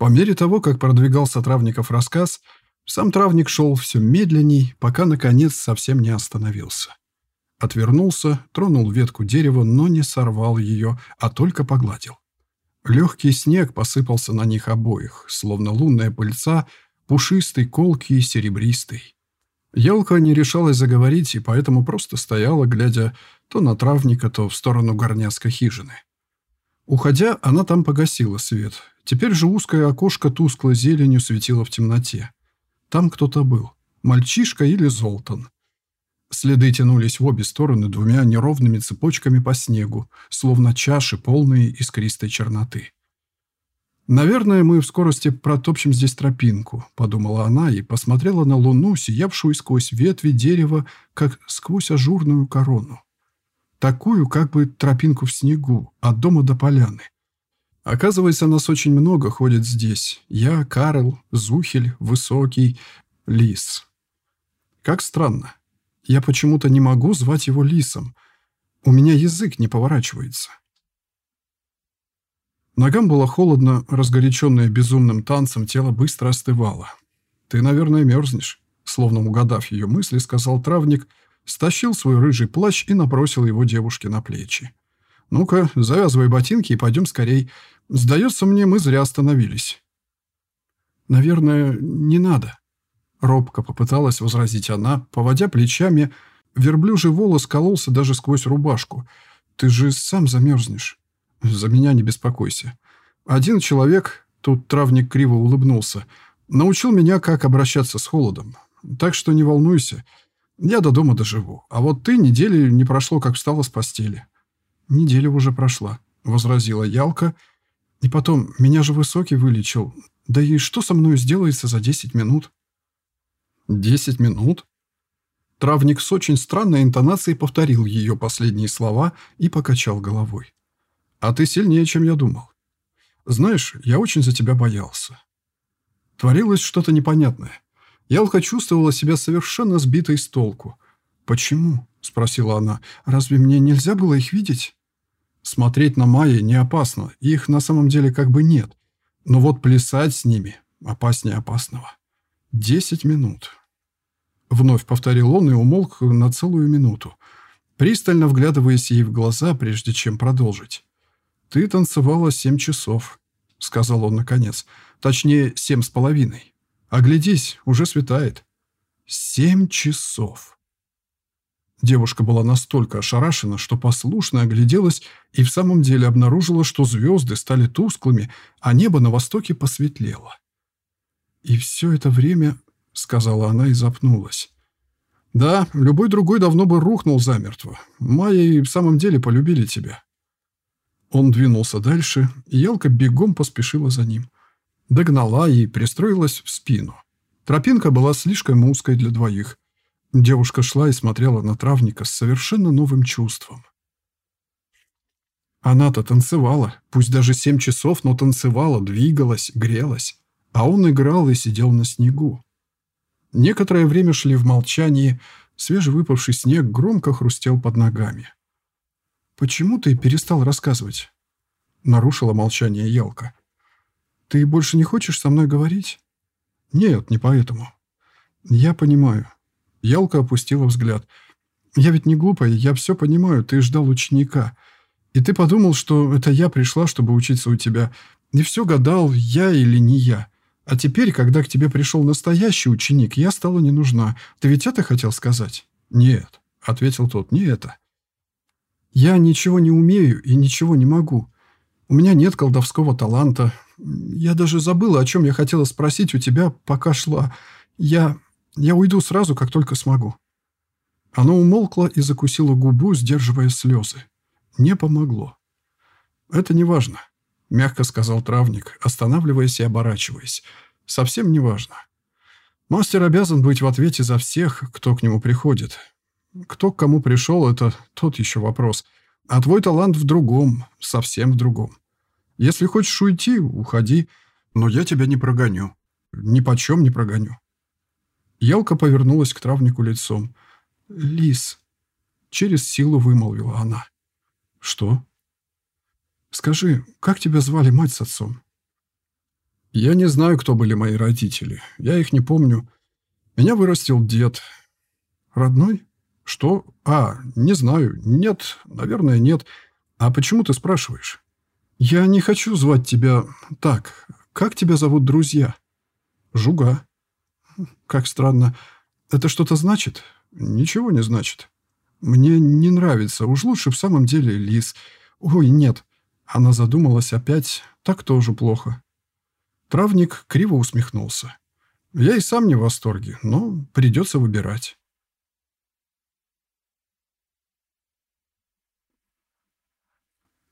По мере того, как продвигался Травников рассказ, сам Травник шел все медленней, пока, наконец, совсем не остановился. Отвернулся, тронул ветку дерева, но не сорвал ее, а только погладил. Легкий снег посыпался на них обоих, словно лунная пыльца, пушистый, колкий и серебристый. Елка не решалась заговорить, и поэтому просто стояла, глядя то на травника, то в сторону горняцкой хижины. Уходя, она там погасила свет. Теперь же узкое окошко тусклой зеленью светило в темноте. Там кто-то был. Мальчишка или Золтан. Следы тянулись в обе стороны двумя неровными цепочками по снегу, словно чаши, полные искристой черноты. «Наверное, мы в скорости протопчем здесь тропинку», — подумала она и посмотрела на луну, сиявшую сквозь ветви дерева, как сквозь ажурную корону. Такую, как бы тропинку в снегу, от дома до поляны. Оказывается, нас очень много ходит здесь. Я, Карл, Зухель, Высокий, Лис. Как странно. Я почему-то не могу звать его Лисом. У меня язык не поворачивается. Ногам было холодно, разгоряченное безумным танцем, тело быстро остывало. «Ты, наверное, мерзнешь», — словно угадав ее мысли, сказал травник, стащил свой рыжий плащ и набросил его девушке на плечи. «Ну-ка, завязывай ботинки и пойдем скорей. Сдается мне, мы зря остановились». «Наверное, не надо», Робко попыталась возразить она, поводя плечами. Верблюжий волос кололся даже сквозь рубашку. «Ты же сам замерзнешь». «За меня не беспокойся. Один человек...» Тут травник криво улыбнулся. «Научил меня, как обращаться с холодом. Так что не волнуйся. Я до дома доживу. А вот ты недели не прошло, как встала с постели». «Неделя уже прошла», — возразила Ялка. «И потом, меня же Высокий вылечил. Да и что со мной сделается за десять минут?» «Десять минут?» Травник с очень странной интонацией повторил ее последние слова и покачал головой. «А ты сильнее, чем я думал. Знаешь, я очень за тебя боялся». Творилось что-то непонятное. Ялка чувствовала себя совершенно сбитой с толку. «Почему?» — спросила она. «Разве мне нельзя было их видеть?» Смотреть на Майи не опасно, их на самом деле как бы нет. Но вот плясать с ними опаснее опасного. Десять минут. Вновь повторил он и умолк на целую минуту, пристально вглядываясь ей в глаза, прежде чем продолжить. «Ты танцевала семь часов», — сказал он наконец. «Точнее, семь с половиной. Оглядись, уже светает». «Семь часов». Девушка была настолько ошарашена, что послушно огляделась и в самом деле обнаружила, что звезды стали тусклыми, а небо на востоке посветлело. И все это время — сказала она и запнулась. «Да, любой другой давно бы рухнул замертво. Майя и в самом деле полюбили тебя». Он двинулся дальше, и Ялка бегом поспешила за ним. Догнала и пристроилась в спину. Тропинка была слишком узкой для двоих. Девушка шла и смотрела на травника с совершенно новым чувством. Она-то танцевала, пусть даже семь часов, но танцевала, двигалась, грелась. А он играл и сидел на снегу. Некоторое время шли в молчании, свежевыпавший снег громко хрустел под ногами. «Почему ты перестал рассказывать?» Нарушила молчание Елка. «Ты больше не хочешь со мной говорить?» «Нет, не поэтому». «Я понимаю». Ялка опустила взгляд. «Я ведь не глупая, я все понимаю, ты ждал ученика. И ты подумал, что это я пришла, чтобы учиться у тебя. И все гадал, я или не я. А теперь, когда к тебе пришел настоящий ученик, я стала не нужна. Ты ведь это хотел сказать?» «Нет», — ответил тот, — «не это». «Я ничего не умею и ничего не могу. У меня нет колдовского таланта. Я даже забыла, о чем я хотела спросить у тебя, пока шла. Я... я уйду сразу, как только смогу». Оно умолкло и закусило губу, сдерживая слезы. Не помогло. «Это не важно. — мягко сказал травник, останавливаясь и оборачиваясь. «Совсем не важно. Мастер обязан быть в ответе за всех, кто к нему приходит. Кто к кому пришел, это тот еще вопрос. А твой талант в другом, совсем в другом. Если хочешь уйти, уходи, но я тебя не прогоню. Ни почем не прогоню». Елка повернулась к травнику лицом. «Лис», — через силу вымолвила она. «Что?» «Скажи, как тебя звали мать с отцом?» Я не знаю, кто были мои родители. Я их не помню. Меня вырастил дед. Родной? Что? А, не знаю. Нет, наверное, нет. А почему ты спрашиваешь? Я не хочу звать тебя так. Как тебя зовут друзья? Жуга. Как странно. Это что-то значит? Ничего не значит. Мне не нравится. Уж лучше в самом деле лис. Ой, нет. Она задумалась опять. Так тоже плохо. Травник криво усмехнулся. Я и сам не в восторге, но придется выбирать.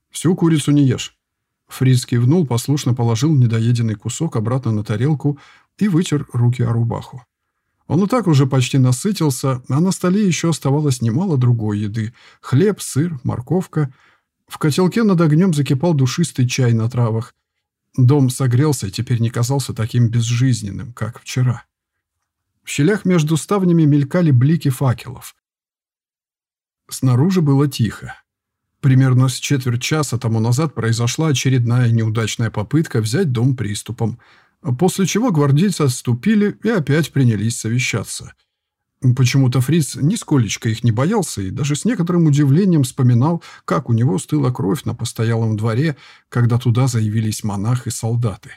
«Всю курицу не ешь». Фриц кивнул, послушно положил недоеденный кусок обратно на тарелку и вытер руки о рубаху. Он и так уже почти насытился, а на столе еще оставалось немало другой еды. Хлеб, сыр, морковка. В котелке над огнем закипал душистый чай на травах. Дом согрелся и теперь не казался таким безжизненным, как вчера. В щелях между ставнями мелькали блики факелов. Снаружи было тихо. Примерно с четверть часа тому назад произошла очередная неудачная попытка взять дом приступом – После чего гвардейцы отступили и опять принялись совещаться. Почему-то Фриц нисколечко их не боялся и даже с некоторым удивлением вспоминал, как у него стыла кровь на постоялом дворе, когда туда заявились монах и солдаты.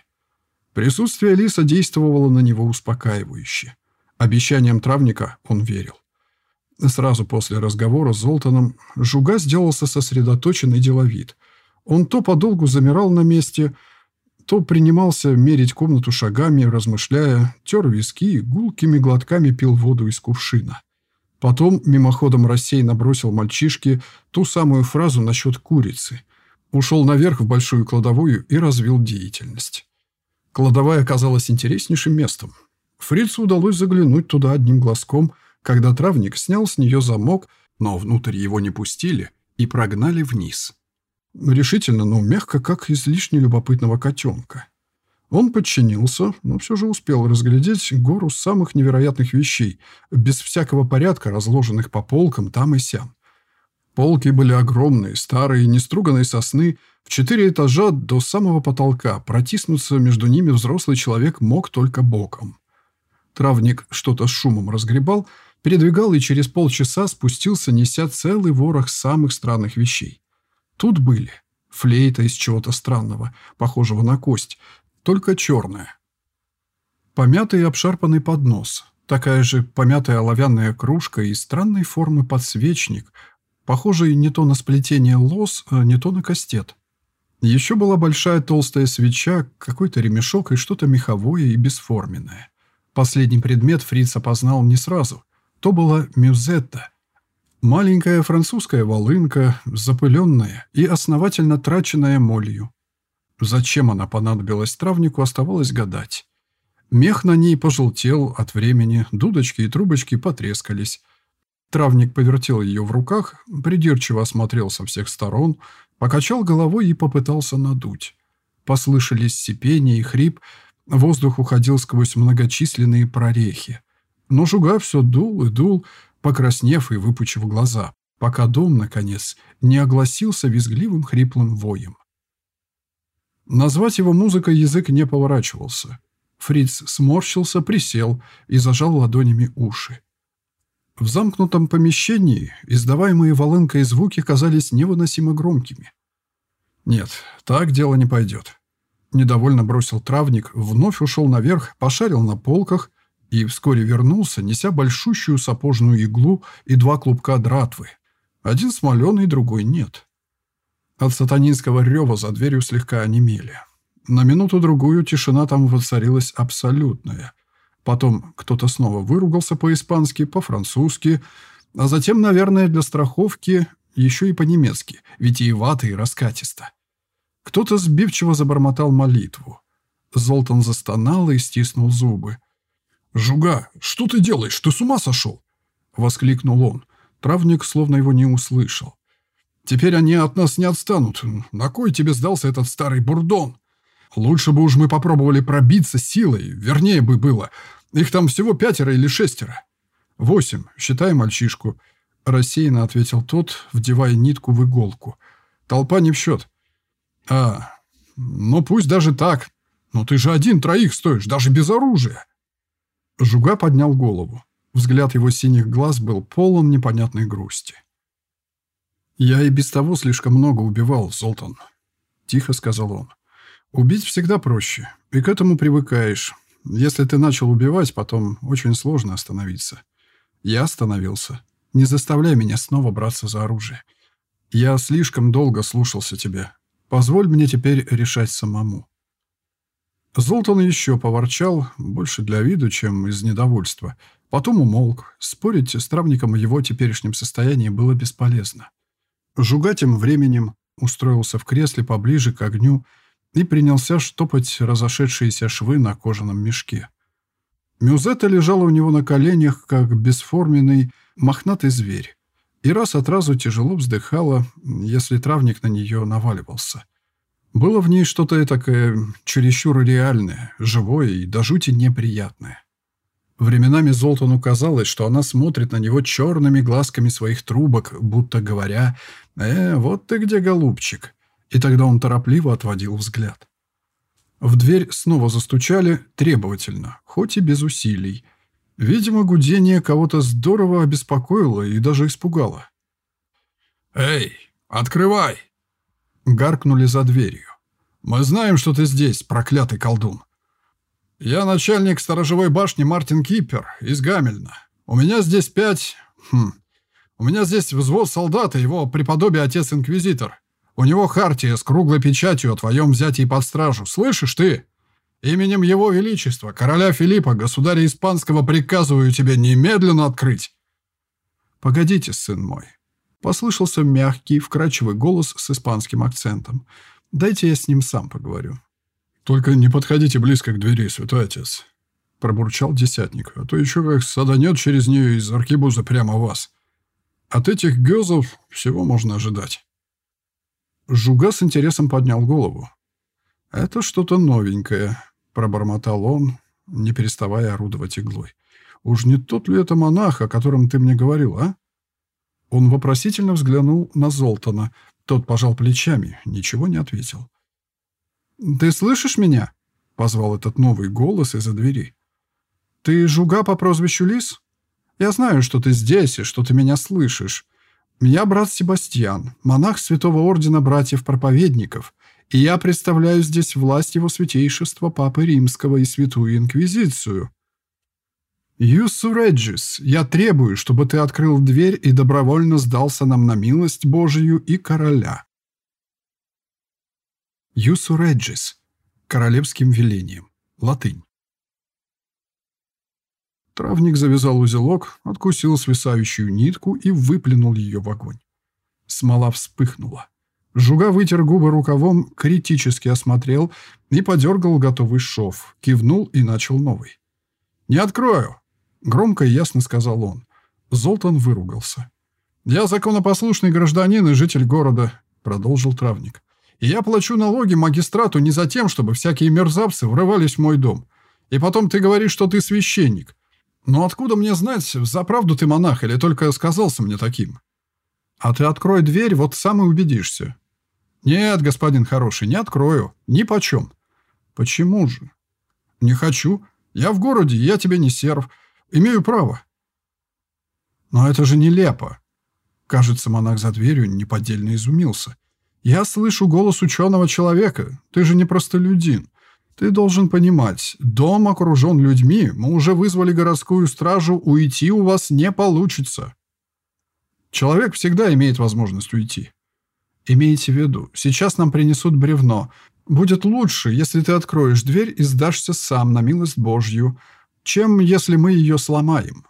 Присутствие Лиса действовало на него успокаивающе. Обещаниям травника он верил. Сразу после разговора с Золтаном Жуга сделался сосредоточен и деловит. Он то подолгу замирал на месте – то принимался мерить комнату шагами, размышляя, тер виски и гулкими глотками пил воду из кувшина. Потом мимоходом рассеянно бросил мальчишке ту самую фразу насчет курицы. Ушел наверх в большую кладовую и развил деятельность. Кладовая оказалась интереснейшим местом. Фрицу удалось заглянуть туда одним глазком, когда травник снял с нее замок, но внутрь его не пустили и прогнали вниз. Решительно, но мягко, как излишне любопытного котенка. Он подчинился, но все же успел разглядеть гору самых невероятных вещей, без всякого порядка, разложенных по полкам там и сям. Полки были огромные, старые, неструганные сосны, в четыре этажа до самого потолка, протиснуться между ними взрослый человек мог только боком. Травник что-то с шумом разгребал, передвигал и через полчаса спустился, неся целый ворох самых странных вещей. Тут были флейта из чего-то странного, похожего на кость, только черная. Помятый обшарпанный поднос, такая же помятая оловянная кружка и странной формы подсвечник, похожий не то на сплетение лос, а не то на кастет. Еще была большая толстая свеча, какой-то ремешок и что-то меховое и бесформенное. Последний предмет Фриц опознал не сразу. То была мюзетта, Маленькая французская волынка, запыленная и основательно траченная молью. Зачем она понадобилась травнику, оставалось гадать. Мех на ней пожелтел от времени, дудочки и трубочки потрескались. Травник повертел ее в руках, придирчиво осмотрел со всех сторон, покачал головой и попытался надуть. Послышались сипение и хрип, воздух уходил сквозь многочисленные прорехи. Но жуга все дул и дул, покраснев и выпучив глаза, пока дом, наконец, не огласился визгливым хриплым воем. Назвать его музыкой язык не поворачивался. Фриц сморщился, присел и зажал ладонями уши. В замкнутом помещении издаваемые волынкой звуки казались невыносимо громкими. «Нет, так дело не пойдет». Недовольно бросил травник, вновь ушел наверх, пошарил на полках и вскоре вернулся, неся большущую сапожную иглу и два клубка дратвы. Один смоленый, другой нет. От сатанинского рева за дверью слегка онемели. На минуту-другую тишина там воцарилась абсолютная. Потом кто-то снова выругался по-испански, по-французски, а затем, наверное, для страховки еще и по-немецки, витиевато и раскатисто. Кто-то сбивчиво забормотал молитву. Золтан застонал и стиснул зубы. «Жуга, что ты делаешь? Ты с ума сошел?» — воскликнул он. Травник словно его не услышал. «Теперь они от нас не отстанут. На кой тебе сдался этот старый бурдон? Лучше бы уж мы попробовали пробиться силой, вернее бы было. Их там всего пятеро или шестеро». «Восемь, считай мальчишку», — рассеянно ответил тот, вдевая нитку в иголку. «Толпа не в счет». «А, ну пусть даже так. Но ты же один троих стоишь, даже без оружия!» Жуга поднял голову. Взгляд его синих глаз был полон непонятной грусти. «Я и без того слишком много убивал, Золтан», — тихо сказал он. «Убить всегда проще, и к этому привыкаешь. Если ты начал убивать, потом очень сложно остановиться. Я остановился. Не заставляй меня снова браться за оружие. Я слишком долго слушался тебя. Позволь мне теперь решать самому». Золтан еще поворчал, больше для виду, чем из недовольства. Потом умолк. Спорить с травником о его теперешнем состоянии было бесполезно. Жуга тем временем устроился в кресле поближе к огню и принялся штопать разошедшиеся швы на кожаном мешке. Мюзетта лежала у него на коленях, как бесформенный мохнатый зверь, и раз от разу тяжело вздыхала, если травник на нее наваливался. Было в ней что-то такое чересчур реальное, живое и до жути неприятное. Временами Золтану казалось, что она смотрит на него черными глазками своих трубок, будто говоря «Э, вот ты где, голубчик!» И тогда он торопливо отводил взгляд. В дверь снова застучали, требовательно, хоть и без усилий. Видимо, гудение кого-то здорово обеспокоило и даже испугало. «Эй, открывай!» Гаркнули за дверью. «Мы знаем, что ты здесь, проклятый колдун. Я начальник сторожевой башни Мартин Кипер из Гамельна. У меня здесь пять... Хм... У меня здесь взвод солдат и его преподобие отец-инквизитор. У него хартия с круглой печатью о твоем взятии под стражу. Слышишь ты? Именем его величества, короля Филиппа, государя испанского, приказываю тебе немедленно открыть. Погодите, сын мой. Послышался мягкий, вкрадчивый голос с испанским акцентом. Дайте я с ним сам поговорю. «Только не подходите близко к двери, святой отец», — пробурчал десятник, «а то еще как саданет через нее из аркибуза прямо вас. От этих гёзов всего можно ожидать». Жуга с интересом поднял голову. «Это что-то новенькое», — пробормотал он, не переставая орудовать иглой. «Уж не тот ли это монах, о котором ты мне говорил, а?» Он вопросительно взглянул на Золтана. Тот пожал плечами, ничего не ответил. «Ты слышишь меня?» — позвал этот новый голос из-за двери. «Ты жуга по прозвищу Лис? Я знаю, что ты здесь и что ты меня слышишь. Меня брат Себастьян, монах Святого Ордена Братьев-Проповедников, и я представляю здесь власть его святейшества Папы Римского и Святую Инквизицию. Юсу Реджис, я требую, чтобы ты открыл дверь и добровольно сдался нам на милость Божию и короля. Юсу Реджис. Королевским велением. Латынь. Травник завязал узелок, откусил свисающую нитку и выплюнул ее в огонь. Смола вспыхнула. Жуга вытер губы рукавом, критически осмотрел и подергал готовый шов, кивнул и начал новый. «Не открою!» — громко и ясно сказал он. Золтан выругался. «Я законопослушный гражданин и житель города», — продолжил травник. И я плачу налоги магистрату не за тем, чтобы всякие мерзавцы врывались в мой дом. И потом ты говоришь, что ты священник. Но откуда мне знать, за правду ты монах или только сказался мне таким? А ты открой дверь, вот сам и убедишься. Нет, господин хороший, не открою. Ни почем. Почему же? Не хочу. Я в городе, я тебе не серв. Имею право. Но это же нелепо. Кажется, монах за дверью неподдельно изумился. Я слышу голос ученого человека. Ты же не простолюдин. Ты должен понимать, дом окружен людьми, мы уже вызвали городскую стражу, уйти у вас не получится. Человек всегда имеет возможность уйти. Имейте в виду, сейчас нам принесут бревно. Будет лучше, если ты откроешь дверь и сдашься сам на милость Божью, чем если мы ее сломаем.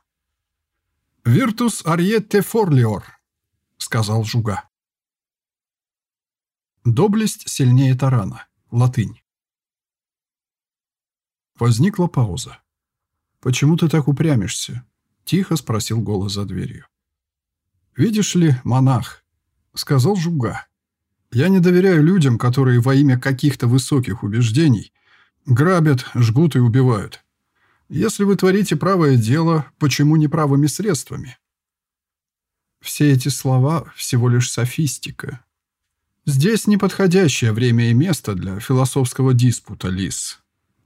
«Виртус ариетте форлиор», — сказал Жуга. Доблесть сильнее тарана. Латынь. Возникла пауза. «Почему ты так упрямишься?» — тихо спросил голос за дверью. «Видишь ли, монах», — сказал Жуга, — «я не доверяю людям, которые во имя каких-то высоких убеждений грабят, жгут и убивают. Если вы творите правое дело, почему не правыми средствами?» Все эти слова всего лишь софистика, Здесь неподходящее время и место для философского диспута, Лис.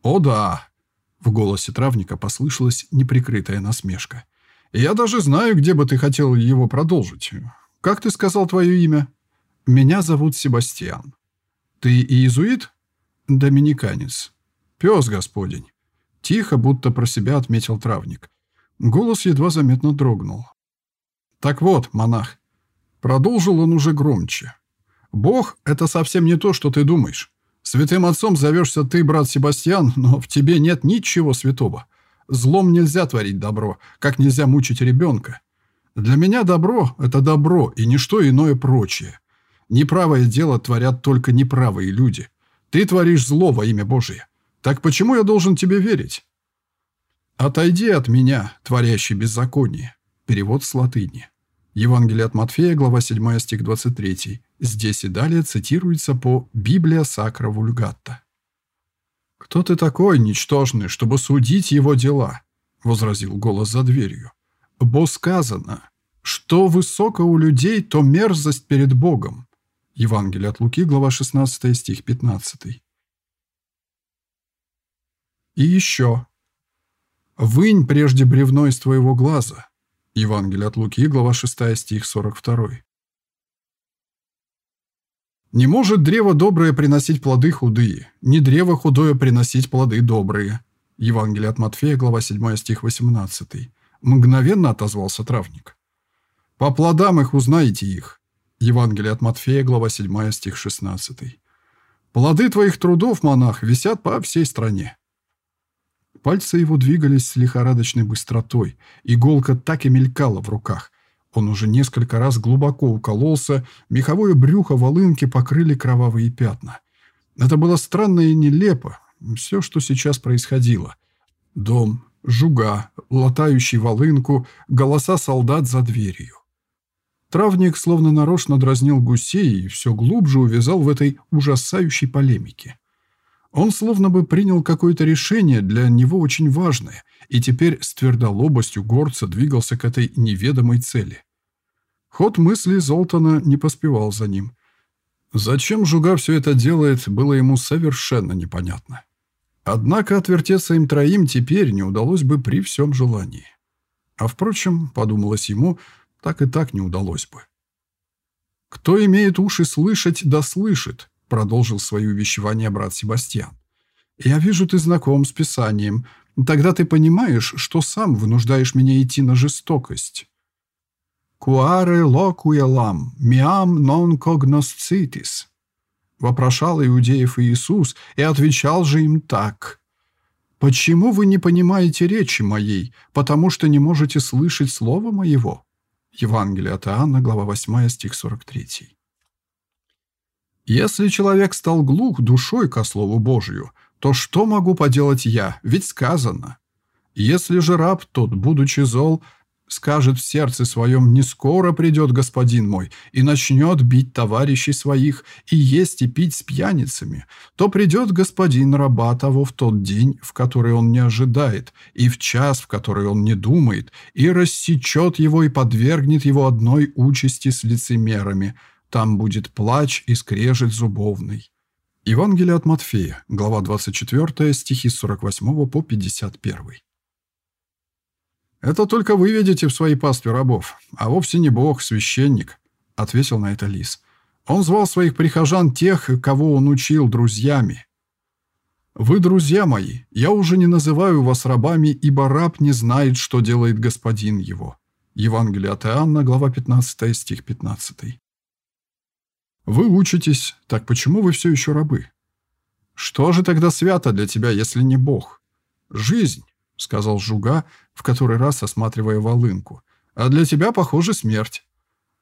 «О да!» В голосе травника послышалась неприкрытая насмешка. «Я даже знаю, где бы ты хотел его продолжить. Как ты сказал твое имя?» «Меня зовут Себастьян». «Ты иезуит?» «Доминиканец». «Пес господень». Тихо, будто про себя отметил травник. Голос едва заметно дрогнул. «Так вот, монах». Продолжил он уже громче. «Бог — это совсем не то, что ты думаешь. Святым отцом зовешься ты, брат Себастьян, но в тебе нет ничего святого. Злом нельзя творить добро, как нельзя мучить ребенка. Для меня добро — это добро и ничто иное прочее. Неправое дело творят только неправые люди. Ты творишь зло во имя Божие. Так почему я должен тебе верить? «Отойди от меня, творящий беззаконие». Перевод с латыни. Евангелие от Матфея, глава 7, стих 23. Здесь и далее цитируется по «Библия Сакра Вульгатта». «Кто ты такой, ничтожный, чтобы судить его дела?» — возразил голос за дверью. «Бо сказано, что высоко у людей, то мерзость перед Богом». Евангелие от Луки, глава 16, стих 15. И еще. «Вынь прежде бревно из твоего глаза, Евангелие от Луки, глава 6, стих 42. «Не может древо доброе приносить плоды худые, не древо худое приносить плоды добрые». Евангелие от Матфея, глава 7, стих 18. Мгновенно отозвался травник. «По плодам их узнаете их». Евангелие от Матфея, глава 7, стих 16. «Плоды твоих трудов, монах, висят по всей стране. Пальцы его двигались с лихорадочной быстротой. Иголка так и мелькала в руках. Он уже несколько раз глубоко укололся, меховое брюхо волынки покрыли кровавые пятна. Это было странно и нелепо. Все, что сейчас происходило. Дом, жуга, латающий волынку, голоса солдат за дверью. Травник словно нарочно дразнил гусей и все глубже увязал в этой ужасающей полемике. Он словно бы принял какое-то решение для него очень важное, и теперь с твердолобостью горца двигался к этой неведомой цели. Ход мысли Золтана не поспевал за ним. Зачем Жуга все это делает, было ему совершенно непонятно. Однако отвертеться им троим теперь не удалось бы при всем желании. А впрочем, подумалось ему, так и так не удалось бы. Кто имеет уши слышать, да слышит, продолжил свое увещевание брат Себастьян. «Я вижу, ты знаком с Писанием. Тогда ты понимаешь, что сам вынуждаешь меня идти на жестокость». «Куаре локуелам, миам нон когносцитис», вопрошал иудеев Иисус и отвечал же им так. «Почему вы не понимаете речи моей, потому что не можете слышать слова моего?» Евангелие от Иоанна, глава 8, стих 43. Если человек стал глух душой ко Слову Божию, то что могу поделать я? Ведь сказано. Если же раб тот, будучи зол, скажет в сердце своем, не скоро придет господин мой, и начнет бить товарищей своих, и есть и пить с пьяницами, то придет господин раба того в тот день, в который он не ожидает, и в час, в который он не думает, и рассечет его и подвергнет его одной участи с лицемерами – там будет плач и скрежет зубовный. Евангелие от Матфея, глава 24, стихи с 48 по 51. «Это только вы видите в своей пастве рабов, а вовсе не Бог, священник», — ответил на это лис. Он звал своих прихожан тех, кого он учил друзьями. «Вы, друзья мои, я уже не называю вас рабами, ибо раб не знает, что делает господин его». Евангелие от Иоанна, глава 15, стих 15. Вы учитесь, так почему вы все еще рабы? Что же тогда свято для тебя, если не Бог? Жизнь, сказал Жуга, в который раз осматривая волынку. А для тебя, похоже, смерть.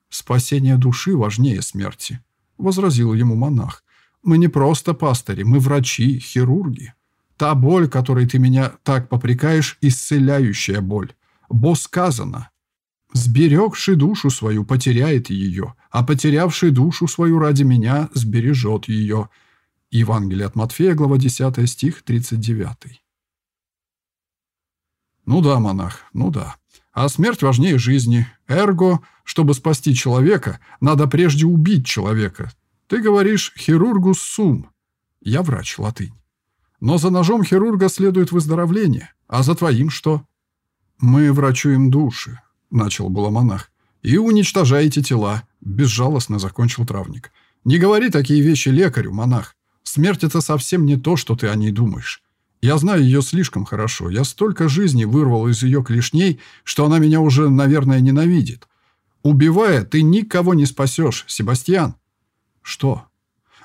Спасение души важнее смерти, возразил ему монах. Мы не просто пастыри, мы врачи, хирурги. Та боль, которой ты меня так попрекаешь, исцеляющая боль. Бо сказано, Сберегший душу свою потеряет ее, а потерявший душу свою ради меня сбережет ее». Евангелие от Матфея, глава 10, стих 39. «Ну да, монах, ну да. А смерть важнее жизни. Эрго, чтобы спасти человека, надо прежде убить человека. Ты говоришь «хирургус сум». Я врач, латынь. Но за ножом хирурга следует выздоровление. А за твоим что?» «Мы врачуем души», — начал было монах. «И уничтожаете тела», — безжалостно закончил травник. «Не говори такие вещи лекарю, монах. Смерть — это совсем не то, что ты о ней думаешь. Я знаю ее слишком хорошо. Я столько жизни вырвал из ее клешней, что она меня уже, наверное, ненавидит. Убивая, ты никого не спасешь, Себастьян». «Что?»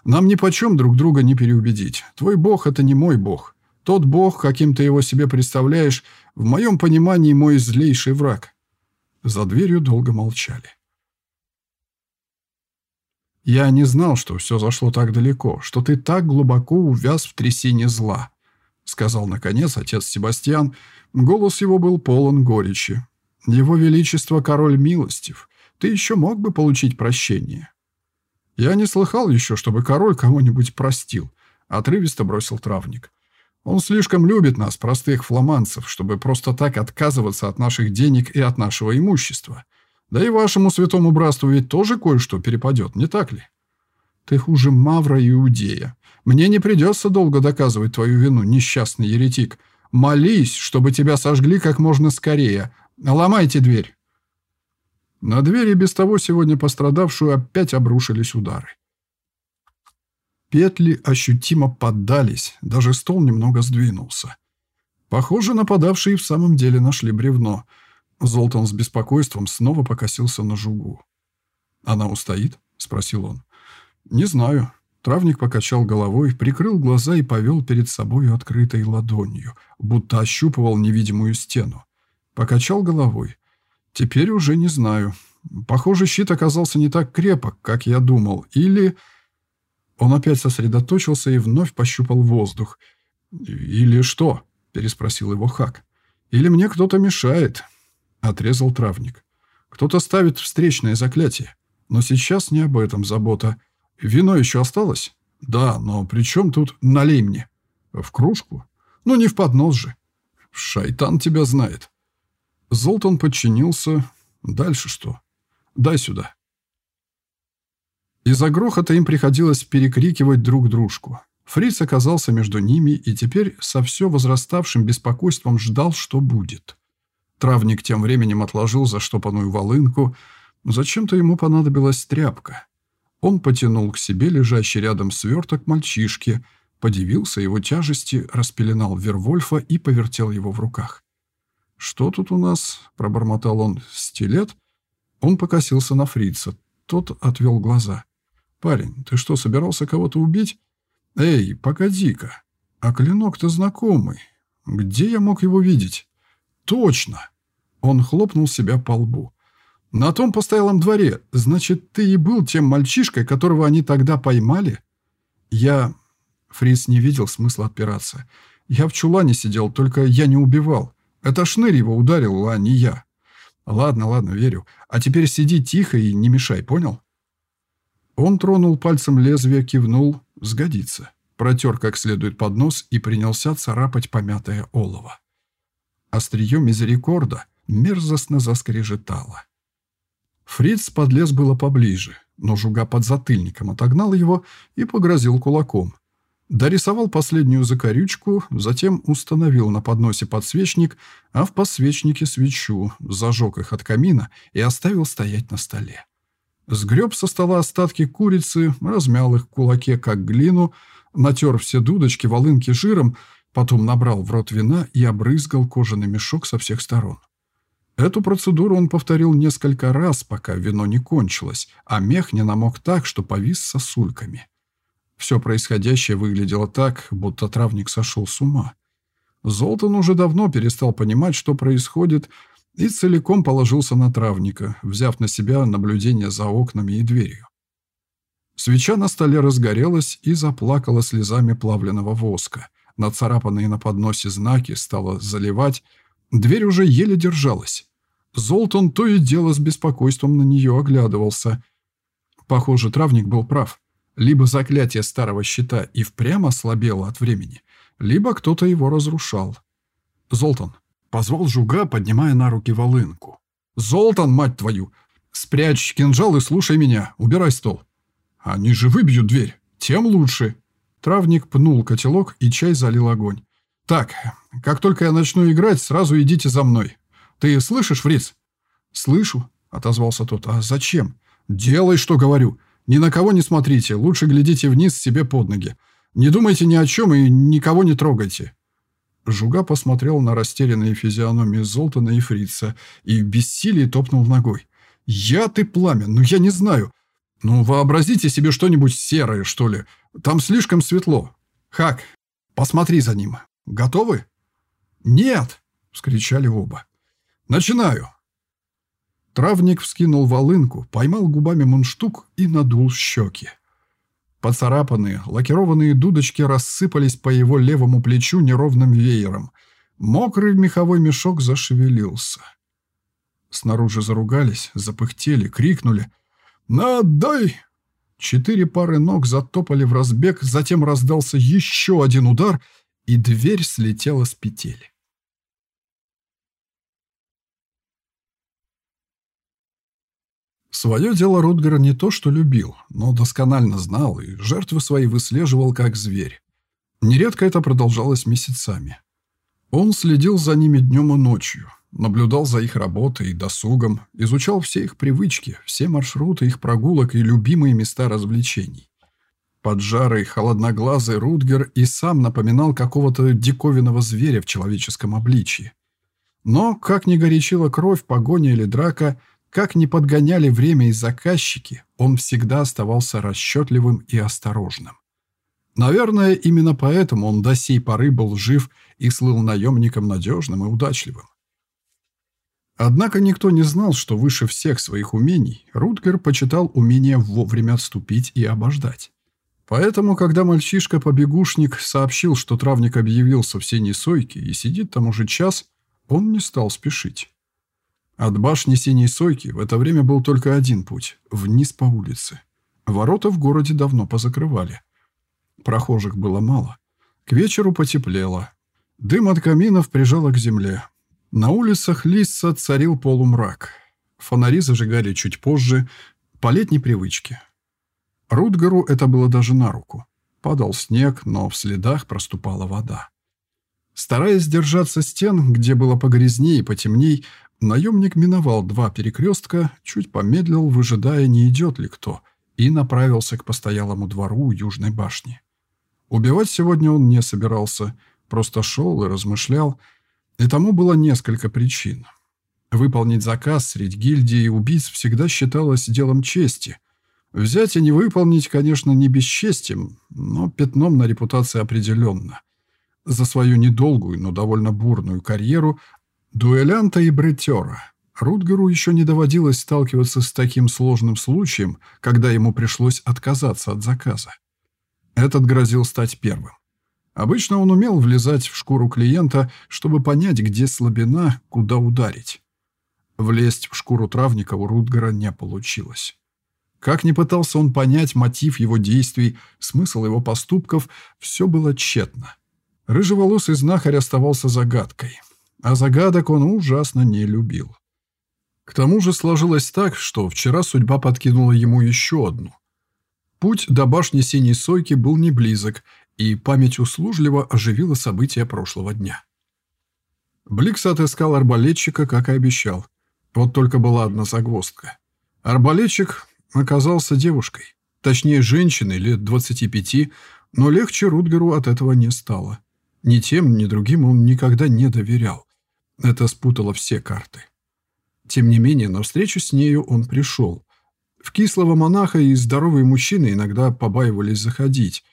«Нам ни почем друг друга не переубедить. Твой бог — это не мой бог. Тот бог, каким ты его себе представляешь, в моем понимании мой злейший враг». За дверью долго молчали. «Я не знал, что все зашло так далеко, что ты так глубоко увяз в трясине зла», — сказал, наконец, отец Себастьян. Голос его был полон горечи. «Его Величество Король Милостив, ты еще мог бы получить прощение». «Я не слыхал еще, чтобы король кого-нибудь простил», — отрывисто бросил травник. «Он слишком любит нас, простых фламанцев, чтобы просто так отказываться от наших денег и от нашего имущества. Да и вашему святому братству ведь тоже кое-что перепадет, не так ли? Ты хуже Мавра Иудея. Мне не придется долго доказывать твою вину, несчастный еретик. Молись, чтобы тебя сожгли как можно скорее. Ломайте дверь. На двери без того сегодня пострадавшую опять обрушились удары. Петли ощутимо поддались, даже стол немного сдвинулся. Похоже, нападавшие в самом деле нашли бревно — Золтан с беспокойством снова покосился на жугу. «Она устоит?» — спросил он. «Не знаю». Травник покачал головой, прикрыл глаза и повел перед собой открытой ладонью, будто ощупывал невидимую стену. Покачал головой. «Теперь уже не знаю. Похоже, щит оказался не так крепок, как я думал. Или...» Он опять сосредоточился и вновь пощупал воздух. «Или что?» — переспросил его Хак. «Или мне кто-то мешает. — отрезал травник. «Кто-то ставит встречное заклятие. Но сейчас не об этом забота. Вино еще осталось?» «Да, но при чем тут налей мне?» «В кружку? Ну, не в поднос же. Шайтан тебя знает». Золтан подчинился. «Дальше что?» «Дай сюда». Из-за грохота им приходилось перекрикивать друг дружку. Фриц оказался между ними и теперь со все возраставшим беспокойством ждал, что будет. Травник тем временем отложил заштопанную волынку. Зачем-то ему понадобилась тряпка. Он потянул к себе лежащий рядом сверток мальчишки, подивился его тяжести, распеленал Вервольфа и повертел его в руках. «Что тут у нас?» – пробормотал он. «Стилет?» Он покосился на фрица. Тот отвел глаза. «Парень, ты что, собирался кого-то убить?» «Эй, погоди-ка. А клинок-то знакомый. Где я мог его видеть?» «Точно!» Он хлопнул себя по лбу. «На том постоялом дворе. Значит, ты и был тем мальчишкой, которого они тогда поймали?» «Я...» Фриц не видел смысла отпираться. «Я в чулане сидел, только я не убивал. Это Шнырь его ударил, а не я. Ладно, ладно, верю. А теперь сиди тихо и не мешай, понял?» Он тронул пальцем лезвие, кивнул. «Сгодится». Протер как следует под нос и принялся царапать помятое олово. Острие мизерикорда мерзостно заскрежетало. Фриц подлез было поближе, но жуга под затыльником отогнал его и погрозил кулаком. Дорисовал последнюю закорючку, затем установил на подносе подсвечник, а в подсвечнике свечу, зажег их от камина и оставил стоять на столе. Сгреб со стола остатки курицы, размял их в кулаке, как глину, натер все дудочки, волынки жиром Потом набрал в рот вина и обрызгал кожаный мешок со всех сторон. Эту процедуру он повторил несколько раз, пока вино не кончилось, а мех не намок так, что повис сосульками. Все происходящее выглядело так, будто травник сошел с ума. Золтан уже давно перестал понимать, что происходит, и целиком положился на травника, взяв на себя наблюдение за окнами и дверью. Свеча на столе разгорелась и заплакала слезами плавленного воска — Нацарапанные на подносе знаки стало заливать. Дверь уже еле держалась. Золтан то и дело с беспокойством на нее оглядывался. Похоже, травник был прав. Либо заклятие старого щита и впрямь ослабело от времени, либо кто-то его разрушал. «Золтан!» — позвал Жуга, поднимая на руки волынку. «Золтан, мать твою! Спрячь кинжал и слушай меня. Убирай стол». «Они же выбьют дверь. Тем лучше». Травник пнул котелок, и чай залил огонь. «Так, как только я начну играть, сразу идите за мной. Ты слышишь, Фриц?» «Слышу», — отозвался тот. «А зачем?» «Делай, что говорю. Ни на кого не смотрите, лучше глядите вниз себе под ноги. Не думайте ни о чем и никого не трогайте». Жуга посмотрел на растерянные физиономии Золтана и Фрица и в бессилии топнул ногой. «Я ты пламя, ну я не знаю. Ну, вообразите себе что-нибудь серое, что ли. Там слишком светло. Хак, посмотри за ним. Готовы?» «Нет!» — вскричали оба. «Начинаю!» Травник вскинул волынку, поймал губами мундштук и надул щеки. Поцарапанные, лакированные дудочки рассыпались по его левому плечу неровным веером. Мокрый меховой мешок зашевелился. Снаружи заругались, запыхтели, крикнули «Надай!». Четыре пары ног затопали в разбег, затем раздался еще один удар, и дверь слетела с петель. Свое дело Рутгер не то что любил, но досконально знал и жертвы свои выслеживал как зверь. Нередко это продолжалось месяцами. Он следил за ними днем и ночью, наблюдал за их работой и досугом, изучал все их привычки, все маршруты их прогулок и любимые места развлечений. Поджарый, холодноглазый Рутгер и сам напоминал какого-то диковинного зверя в человеческом обличии. Но, как ни горячила кровь, погоня или драка, как ни подгоняли время и заказчики, он всегда оставался расчетливым и осторожным. Наверное, именно поэтому он до сей поры был жив и слыл наемником надежным и удачливым. Однако никто не знал, что выше всех своих умений Рутгер почитал умение вовремя отступить и обождать. Поэтому, когда мальчишка-побегушник сообщил, что травник объявился в синей сойке и сидит там уже час, он не стал спешить. От башни Синей Сойки в это время был только один путь – вниз по улице. Ворота в городе давно позакрывали. Прохожих было мало. К вечеру потеплело. Дым от каминов прижало к земле. На улицах Лисса царил полумрак. Фонари зажигали чуть позже, по летней привычке. Рутгару это было даже на руку. Падал снег, но в следах проступала вода. Стараясь держаться стен, где было погрязнее и потемней, Наемник миновал два перекрестка, чуть помедлил, выжидая, не идет ли кто, и направился к постоялому двору Южной башни. Убивать сегодня он не собирался, просто шел и размышлял, и тому было несколько причин. Выполнить заказ среди гильдии убийц всегда считалось делом чести. Взять и не выполнить, конечно, не бесчестием, но пятном на репутации определенно. За свою недолгую, но довольно бурную карьеру Дуэлянта и бретера. Рутгеру еще не доводилось сталкиваться с таким сложным случаем, когда ему пришлось отказаться от заказа. Этот грозил стать первым. Обычно он умел влезать в шкуру клиента, чтобы понять, где слабина, куда ударить. Влезть в шкуру травника у Рутгера не получилось. Как ни пытался он понять мотив его действий, смысл его поступков, все было тщетно. Рыжеволосый знахарь оставался загадкой а загадок он ужасно не любил. К тому же сложилось так, что вчера судьба подкинула ему еще одну. Путь до башни Синей Сойки был не близок, и память услужливо оживила события прошлого дня. Бликс отыскал арбалетчика, как и обещал. Вот только была одна загвоздка. Арбалетчик оказался девушкой, точнее, женщиной лет 25, но легче Рутгеру от этого не стало. Ни тем, ни другим он никогда не доверял. Это спутало все карты. Тем не менее, на встречу с нею он пришел. В кислого монаха и здоровые мужчины иногда побаивались заходить.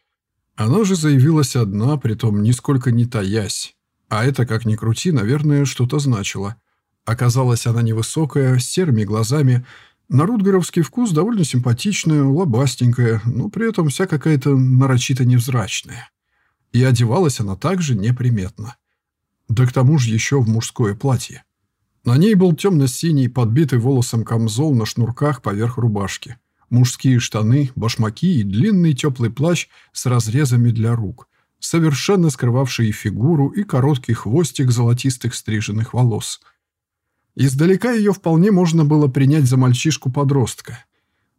Она же заявилась одна, притом нисколько не таясь. А это, как ни крути, наверное, что-то значило. Оказалась она невысокая, с серыми глазами, на рутгеровский вкус довольно симпатичная, лобастенькая, но при этом вся какая-то нарочито невзрачная. И одевалась она также неприметно. Да к тому же еще в мужское платье. На ней был темно-синий, подбитый волосом камзол на шнурках поверх рубашки. Мужские штаны, башмаки и длинный теплый плащ с разрезами для рук, совершенно скрывавший фигуру и короткий хвостик золотистых стриженных волос. Издалека ее вполне можно было принять за мальчишку-подростка.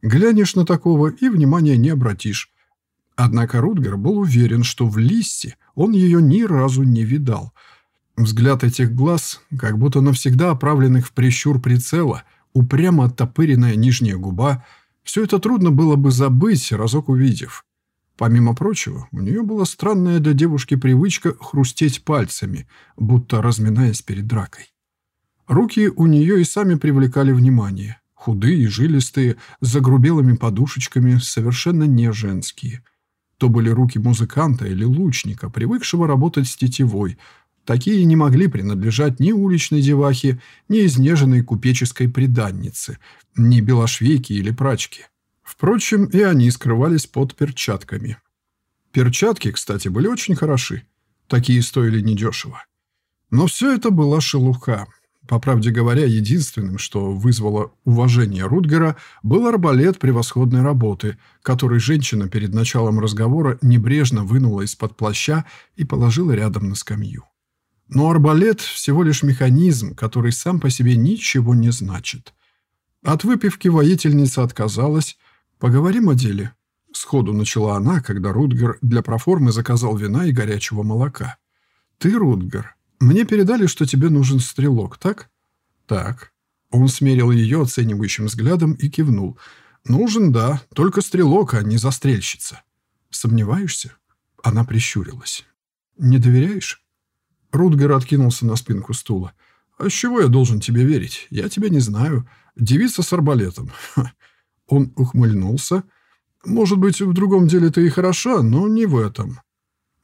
Глянешь на такого и внимания не обратишь. Однако Рутгер был уверен, что в Лиссе он ее ни разу не видал. Взгляд этих глаз, как будто навсегда оправленных в прищур прицела, упрямо оттопыренная нижняя губа, все это трудно было бы забыть, разок увидев. Помимо прочего, у нее была странная для девушки привычка хрустеть пальцами, будто разминаясь перед дракой. Руки у нее и сами привлекали внимание. Худые, жилистые, с загрубелыми подушечками, совершенно не женские. То были руки музыканта или лучника, привыкшего работать с тетивой. Такие не могли принадлежать ни уличной девахе, ни изнеженной купеческой приданнице, ни белошвейке или прачке. Впрочем, и они скрывались под перчатками. Перчатки, кстати, были очень хороши. Такие стоили недешево. Но все это была шелуха. По правде говоря, единственным, что вызвало уважение Рутгера, был арбалет превосходной работы, который женщина перед началом разговора небрежно вынула из-под плаща и положила рядом на скамью. Но арбалет – всего лишь механизм, который сам по себе ничего не значит. От выпивки воительница отказалась. «Поговорим о деле», – сходу начала она, когда Рутгер для проформы заказал вина и горячего молока. «Ты, Рутгер, «Мне передали, что тебе нужен стрелок, так?» «Так». Он смерил ее оценивающим взглядом и кивнул. «Нужен, да, только стрелок, а не застрельщица». «Сомневаешься?» Она прищурилась. «Не доверяешь?» Рутгер откинулся на спинку стула. «А с чего я должен тебе верить? Я тебя не знаю. Девица с арбалетом». Он ухмыльнулся. «Может быть, в другом деле ты и хороша, но не в этом.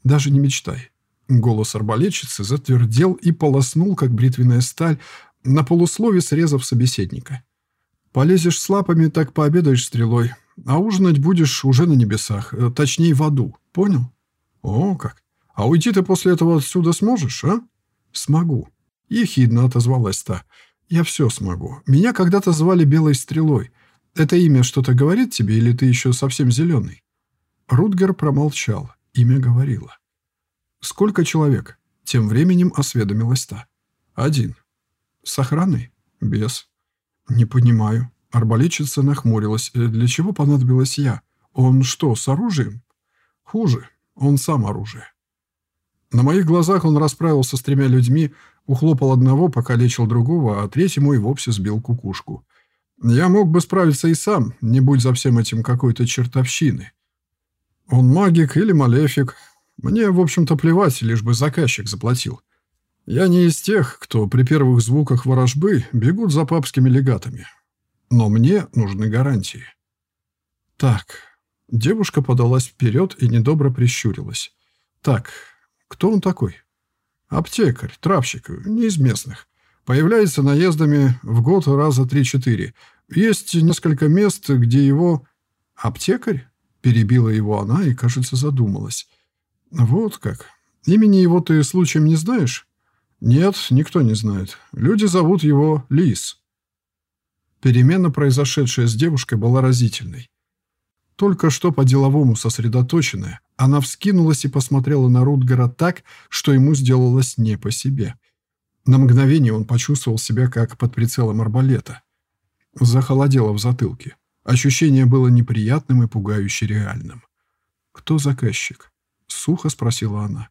Даже не мечтай. Голос арбалетчицы затвердел и полоснул, как бритвенная сталь, на полуслове срезав собеседника. «Полезешь с лапами, так пообедаешь стрелой, а ужинать будешь уже на небесах, э, точнее в аду, понял?» «О, как! А уйти ты после этого отсюда сможешь, а?» «Смогу», — ехидно отозвалась та. «Я все смогу. Меня когда-то звали Белой Стрелой. Это имя что-то говорит тебе, или ты еще совсем зеленый?» Рутгер промолчал. Имя говорило. «Сколько человек?» Тем временем осведомилась та. «Один». «С охраной?» «Без». «Не понимаю». Арбалетчица нахмурилась. «Э, «Для чего понадобилась я? Он что, с оружием?» «Хуже. Он сам оружие». На моих глазах он расправился с тремя людьми, ухлопал одного, покалечил другого, а третьему и вовсе сбил кукушку. Я мог бы справиться и сам, не будь за всем этим какой-то чертовщины. Он магик или малефик, мне, в общем-то, плевать, лишь бы заказчик заплатил. Я не из тех, кто при первых звуках ворожбы бегут за папскими легатами. Но мне нужны гарантии. Так, девушка подалась вперед и недобро прищурилась. Так, кто он такой? Аптекарь, травщик, не из местных. Появляется наездами в год раза три-четыре. Есть несколько мест, где его... Аптекарь? Перебила его она и, кажется, задумалась. «Вот как. Имени его ты случаем не знаешь?» «Нет, никто не знает. Люди зовут его Лис». Перемена, произошедшая с девушкой, была разительной. Только что по-деловому сосредоточенная, она вскинулась и посмотрела на Рутгера так, что ему сделалось не по себе. На мгновение он почувствовал себя как под прицелом арбалета. Захолодело в затылке. Ощущение было неприятным и пугающе реальным. Кто заказчик? Сухо спросила она.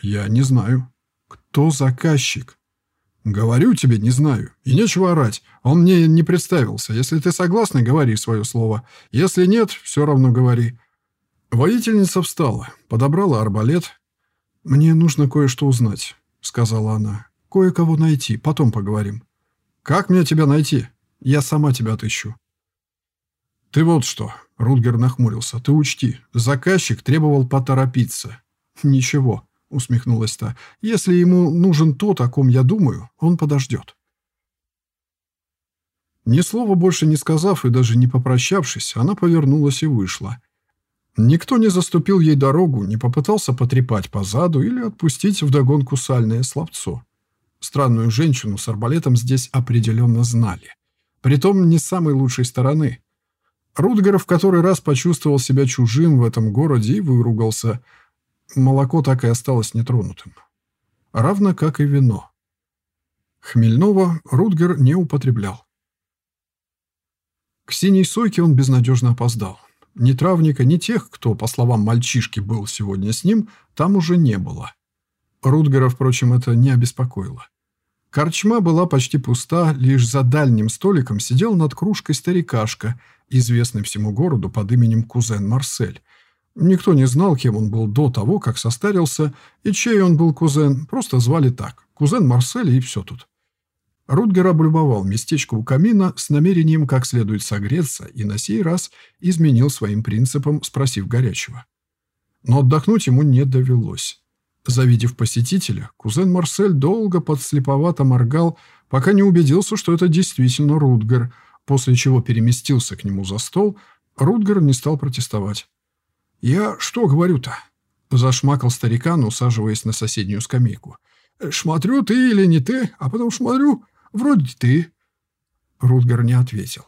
«Я не знаю». «Кто заказчик?» «Говорю тебе, не знаю. И нечего орать. Он мне не представился. Если ты согласна, говори свое слово. Если нет, все равно говори». Воительница встала, подобрала арбалет. «Мне нужно кое-что узнать», — сказала она. «Кое-кого найти, потом поговорим». «Как мне тебя найти?» «Я сама тебя отыщу». «Ты вот что», — Рутгер нахмурился, — «ты учти, заказчик требовал поторопиться». «Ничего», — усмехнулась та, — «если ему нужен тот, о ком я думаю, он подождет». Ни слова больше не сказав и даже не попрощавшись, она повернулась и вышла. Никто не заступил ей дорогу, не попытался потрепать по заду или отпустить вдогонку сальное словцо. Странную женщину с арбалетом здесь определенно знали. Притом не с самой лучшей стороны. Рутгер в который раз почувствовал себя чужим в этом городе и выругался. Молоко так и осталось нетронутым. Равно как и вино. Хмельного Рутгер не употреблял. К синей сойке он безнадежно опоздал. Ни травника, ни тех, кто, по словам мальчишки, был сегодня с ним, там уже не было. Рутгера, впрочем, это не обеспокоило. Корчма была почти пуста, лишь за дальним столиком сидел над кружкой старикашка, известный всему городу под именем Кузен Марсель. Никто не знал, кем он был до того, как состарился, и чей он был кузен, просто звали так. Кузен Марсель и все тут. Рутгер облюбовал местечко у камина с намерением как следует согреться и на сей раз изменил своим принципам, спросив горячего. Но отдохнуть ему не довелось. Завидев посетителя, кузен Марсель долго подслеповато моргал, пока не убедился, что это действительно Рутгер, после чего переместился к нему за стол. Рутгер не стал протестовать. «Я что говорю-то?» – зашмакал старикан, усаживаясь на соседнюю скамейку. «Шмотрю ты или не ты, а потом смотрю, вроде ты». Рутгер не ответил.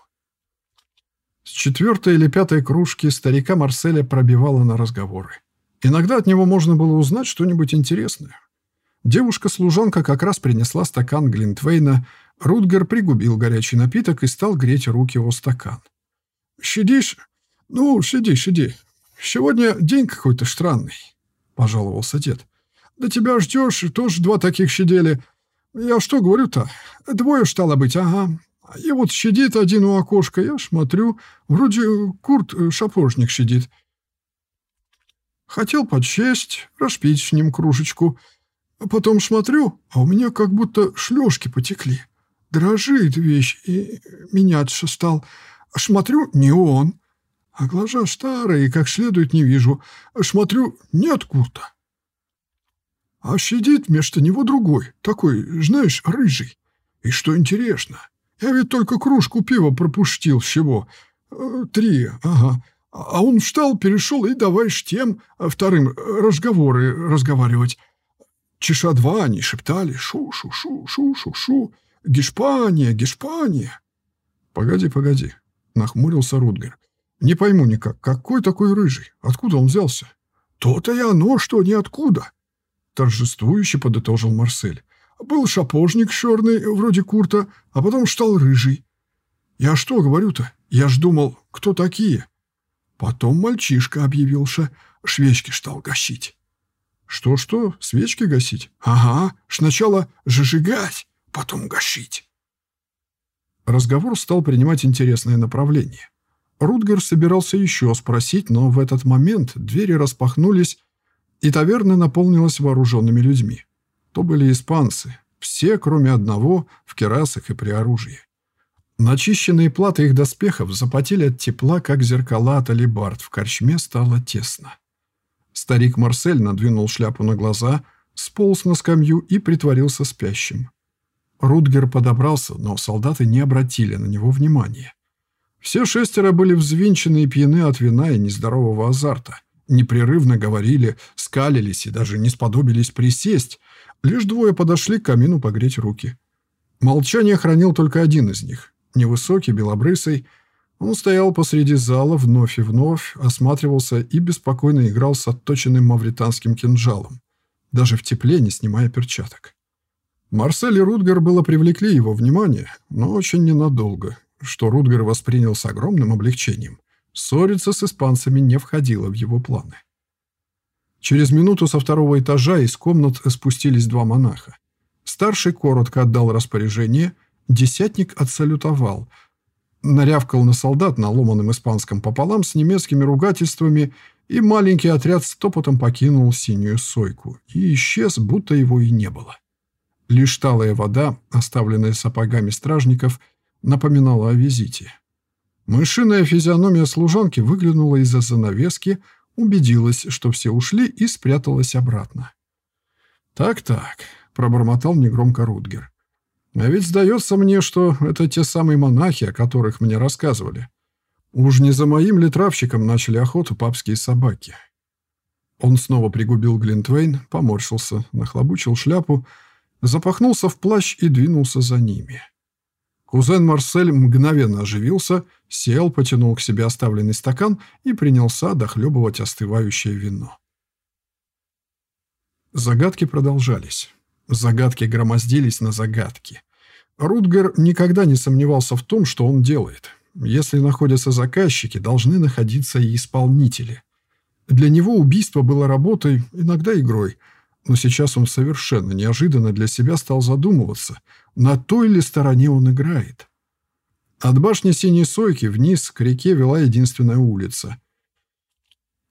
С четвертой или пятой кружки старика Марселя пробивало на разговоры. Иногда от него можно было узнать что-нибудь интересное. Девушка-служанка как раз принесла стакан Глинтвейна. Рутгер пригубил горячий напиток и стал греть руки о стакан. «Щадишь? Ну, щади, щади. Сегодня день какой-то странный», — пожаловался дед. «Да тебя ждешь, тоже два таких щадели. Я что говорю-то? Двое стало быть, ага. И вот щадит один у окошка, я смотрю, вроде Курт э, Шапожник щадит. Хотел подчесть, распить с ним кружечку. Потом смотрю, а у меня как будто шлёшки потекли. Дрожит вещь, и меняться стал. Смотрю, не он. А глаза старые, как следует не вижу. Смотрю, нет Курта. А сидит вместо него другой, такой, знаешь, рыжий. И что интересно, я ведь только кружку пива пропустил всего. Э, три, ага. А он встал, перешел и давай ж тем а, вторым э, разговоры разговаривать. Чеша два они шептали «шу-шу-шу-шу-шу-шу», «Гешпания, Гешпания». «Погоди, погоди», — нахмурился Рудгер. «Не пойму никак, какой такой рыжий? Откуда он взялся?» «То-то и оно, что ниоткуда», — торжествующе подытожил Марсель. «Был шапожник черный, вроде Курта, а потом стал рыжий. Я что говорю-то? Я ж думал, кто такие?» Потом мальчишка объявился, свечки стал гасить. Что-что, свечки гасить? Ага, сначала зажигать, потом гасить. Разговор стал принимать интересное направление. Рутгер собирался еще спросить, но в этот момент двери распахнулись, и таверна наполнилась вооруженными людьми. То были испанцы, все, кроме одного, в керасах и при оружии. Начищенные платы их доспехов запотели от тепла, как зеркала от алибард. В корчме стало тесно. Старик Марсель надвинул шляпу на глаза, сполз на скамью и притворился спящим. Рутгер подобрался, но солдаты не обратили на него внимания. Все шестеро были взвинчены и пьяны от вина и нездорового азарта. Непрерывно говорили, скалились и даже не сподобились присесть. Лишь двое подошли к камину погреть руки. Молчание хранил только один из них невысокий, белобрысый. Он стоял посреди зала вновь и вновь, осматривался и беспокойно играл с отточенным мавританским кинжалом, даже в тепле не снимая перчаток. Марсель и Рутгер было привлекли его внимание, но очень ненадолго, что Рутгер воспринял с огромным облегчением. Ссориться с испанцами не входило в его планы. Через минуту со второго этажа из комнат спустились два монаха. Старший коротко отдал распоряжение – Десятник отсалютовал. Нарявкал на солдат на ломаном испанском пополам с немецкими ругательствами, и маленький отряд стопотом покинул синюю сойку и исчез, будто его и не было. Лишь талая вода, оставленная сапогами стражников, напоминала о визите. Мышиная физиономия служанки выглянула из-за занавески, убедилась, что все ушли, и спряталась обратно. «Так-так», — пробормотал негромко Рутгер. А ведь сдается мне, что это те самые монахи, о которых мне рассказывали. Уж не за моим ли травщиком начали охоту папские собаки. Он снова пригубил Глинтвейн, поморщился, нахлобучил шляпу, запахнулся в плащ и двинулся за ними. Кузен Марсель мгновенно оживился, сел, потянул к себе оставленный стакан и принялся дохлебывать остывающее вино. Загадки продолжались. Загадки громоздились на загадки. Рутгер никогда не сомневался в том, что он делает. Если находятся заказчики, должны находиться и исполнители. Для него убийство было работой, иногда игрой, но сейчас он совершенно неожиданно для себя стал задумываться, на той ли стороне он играет. От башни Синей Сойки вниз к реке вела единственная улица.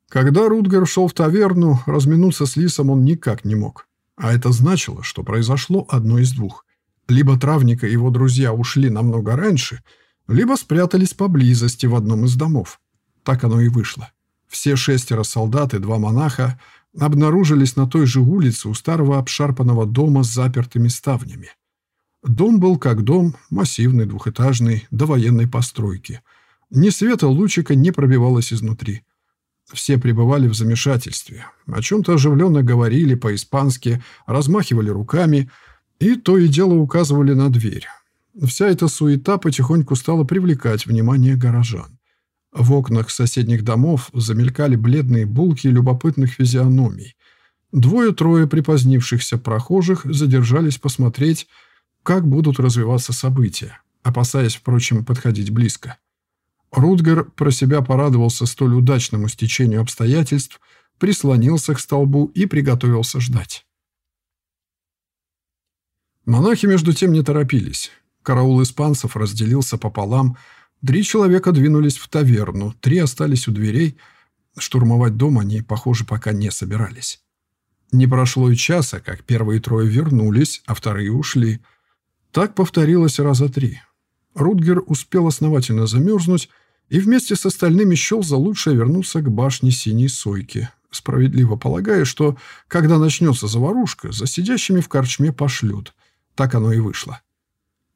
Когда Рутгер шел в таверну, разминуться с Лисом он никак не мог. А это значило, что произошло одно из двух. Либо Травника и его друзья ушли намного раньше, либо спрятались поблизости в одном из домов. Так оно и вышло. Все шестеро солдат и два монаха обнаружились на той же улице у старого обшарпанного дома с запертыми ставнями. Дом был как дом, массивный, двухэтажный, до военной постройки. Ни света лучика не пробивалось изнутри. Все пребывали в замешательстве. О чем-то оживленно говорили по-испански, размахивали руками и то и дело указывали на дверь. Вся эта суета потихоньку стала привлекать внимание горожан. В окнах соседних домов замелькали бледные булки любопытных физиономий. Двое-трое припозднившихся прохожих задержались посмотреть, как будут развиваться события, опасаясь, впрочем, подходить близко. Рутгер про себя порадовался столь удачному стечению обстоятельств, прислонился к столбу и приготовился ждать. Монахи, между тем, не торопились. Караул испанцев разделился пополам – Три человека двинулись в таверну, три остались у дверей. Штурмовать дом они, похоже, пока не собирались. Не прошло и часа, как первые трое вернулись, а вторые ушли. Так повторилось раза три. Рутгер успел основательно замерзнуть и вместе с остальными счел за лучшее вернуться к башне Синей Сойки, справедливо полагая, что, когда начнется заварушка, за сидящими в корчме пошлют. Так оно и вышло.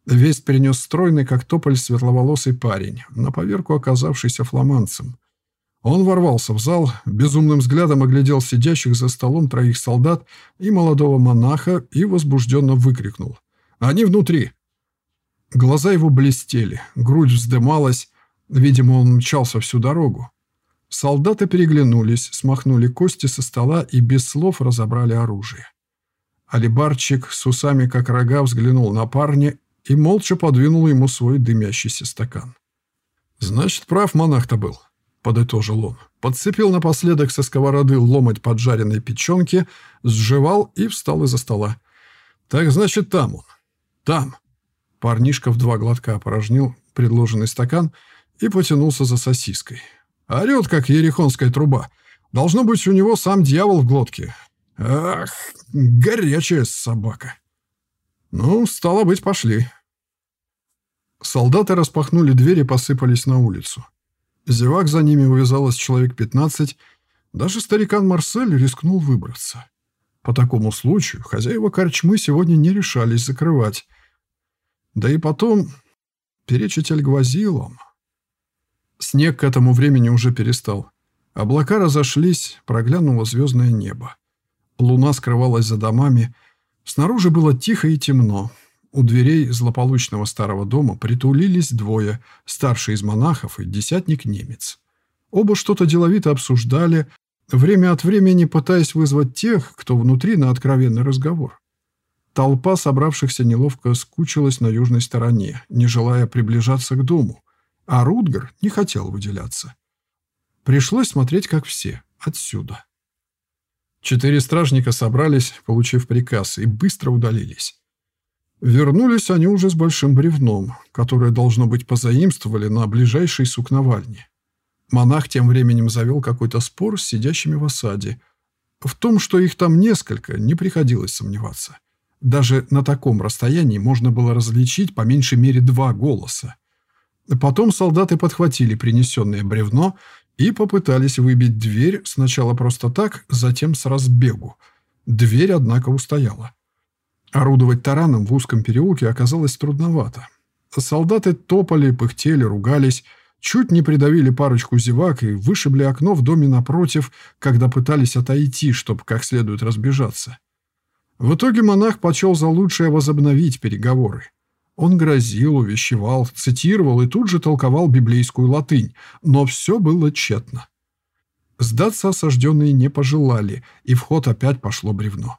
Весть принес стройный, как тополь, светловолосый парень, на поверку оказавшийся фламандцем. Он ворвался в зал, безумным взглядом оглядел сидящих за столом троих солдат и молодого монаха и возбужденно выкрикнул. «Они внутри!» Глаза его блестели, грудь вздымалась, видимо, он мчался всю дорогу. Солдаты переглянулись, смахнули кости со стола и без слов разобрали оружие. Алибарчик с усами как рога взглянул на парня и молча подвинул ему свой дымящийся стакан. «Значит, прав монах-то был», — подытожил он. Подцепил напоследок со сковороды ломоть поджаренной печенки, сживал и встал из-за стола. «Так, значит, там он. Там». Парнишка в два глотка опорожнил предложенный стакан и потянулся за сосиской. Орет, как ерехонская труба. Должно быть, у него сам дьявол в глотке. Ах, горячая собака. «Ну, стало быть, пошли». Солдаты распахнули дверь и посыпались на улицу. Зевак за ними увязалось человек пятнадцать. Даже старикан Марсель рискнул выбраться. По такому случаю хозяева корчмы сегодня не решались закрывать. Да и потом перечить альгвазилам. Снег к этому времени уже перестал. Облака разошлись, проглянуло звездное небо. Луна скрывалась за домами, Снаружи было тихо и темно. У дверей злополучного старого дома притулились двое, старший из монахов и десятник-немец. Оба что-то деловито обсуждали, время от времени пытаясь вызвать тех, кто внутри на откровенный разговор. Толпа собравшихся неловко скучилась на южной стороне, не желая приближаться к дому, а Рутгар не хотел выделяться. Пришлось смотреть, как все, отсюда. Четыре стражника собрались, получив приказ, и быстро удалились. Вернулись они уже с большим бревном, которое, должно быть, позаимствовали на ближайшей сукновальне. Монах тем временем завел какой-то спор с сидящими в осаде. В том, что их там несколько, не приходилось сомневаться. Даже на таком расстоянии можно было различить по меньшей мере два голоса. Потом солдаты подхватили принесенное бревно и попытались выбить дверь сначала просто так, затем с разбегу. Дверь, однако, устояла. Орудовать тараном в узком переулке оказалось трудновато. Солдаты топали, пыхтели, ругались, чуть не придавили парочку зевак и вышибли окно в доме напротив, когда пытались отойти, чтобы как следует разбежаться. В итоге монах почел за лучшее возобновить переговоры. Он грозил, увещевал, цитировал и тут же толковал библейскую латынь, но все было тщетно. Сдаться осажденные не пожелали, и в ход опять пошло бревно.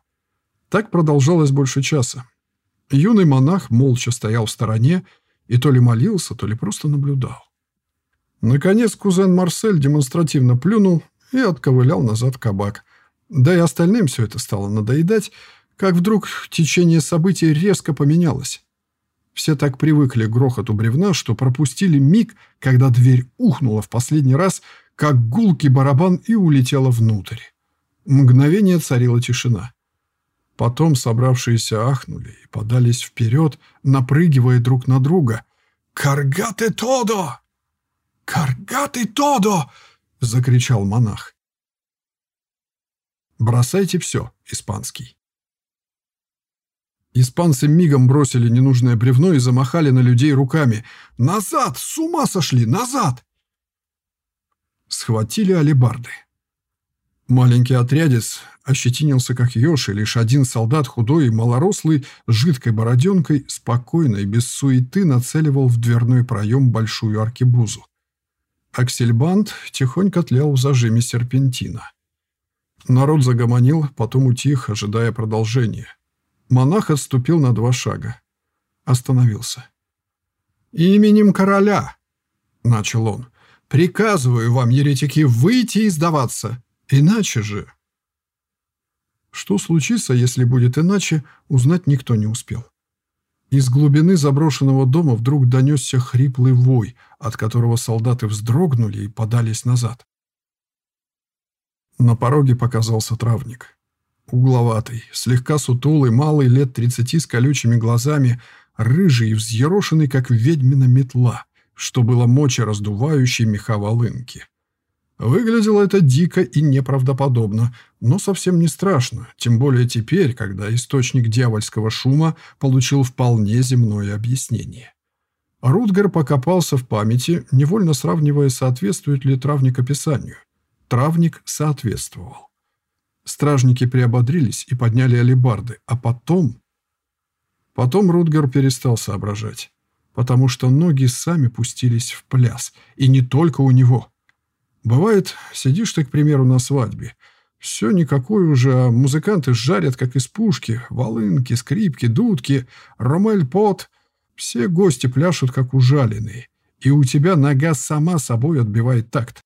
Так продолжалось больше часа. Юный монах молча стоял в стороне и то ли молился, то ли просто наблюдал. Наконец кузен Марсель демонстративно плюнул и отковылял назад в кабак. Да и остальным все это стало надоедать, как вдруг течение событий резко поменялось. Все так привыкли к грохоту бревна, что пропустили миг, когда дверь ухнула в последний раз, как гулкий барабан и улетела внутрь. Мгновение царила тишина. Потом собравшиеся ахнули и подались вперед, напрыгивая друг на друга. «Каргаты тодо! Каргаты тодо!» — закричал монах. «Бросайте все, испанский». Испанцы мигом бросили ненужное бревно и замахали на людей руками. «Назад! С ума сошли! Назад!» Схватили алебарды. Маленький отрядец ощетинился как еж, и лишь один солдат, худой и малорослый, с жидкой бороденкой, спокойно и без суеты нацеливал в дверной проем большую аркебузу. Аксельбанд тихонько тлял в зажиме серпентина. Народ загомонил, потом утих, ожидая продолжения. Монах отступил на два шага. Остановился. «Именем короля!» — начал он. «Приказываю вам, еретики, выйти и сдаваться. Иначе же...» Что случится, если будет иначе, узнать никто не успел. Из глубины заброшенного дома вдруг донесся хриплый вой, от которого солдаты вздрогнули и подались назад. На пороге показался травник. Угловатый, слегка сутулый, малый, лет тридцати с колючими глазами, рыжий и взъерошенный, как ведьмина метла, что было мочи раздувающей меха волынки. Выглядело это дико и неправдоподобно, но совсем не страшно, тем более теперь, когда источник дьявольского шума получил вполне земное объяснение. Рутгер покопался в памяти, невольно сравнивая, соответствует ли травник описанию. Травник соответствовал. Стражники приободрились и подняли алебарды, а потом... Потом Рутгер перестал соображать, потому что ноги сами пустились в пляс, и не только у него. Бывает, сидишь ты, к примеру, на свадьбе, все никакой уже, а музыканты жарят, как из пушки, волынки, скрипки, дудки, ромель-пот, все гости пляшут, как ужаленные, и у тебя нога сама собой отбивает такт.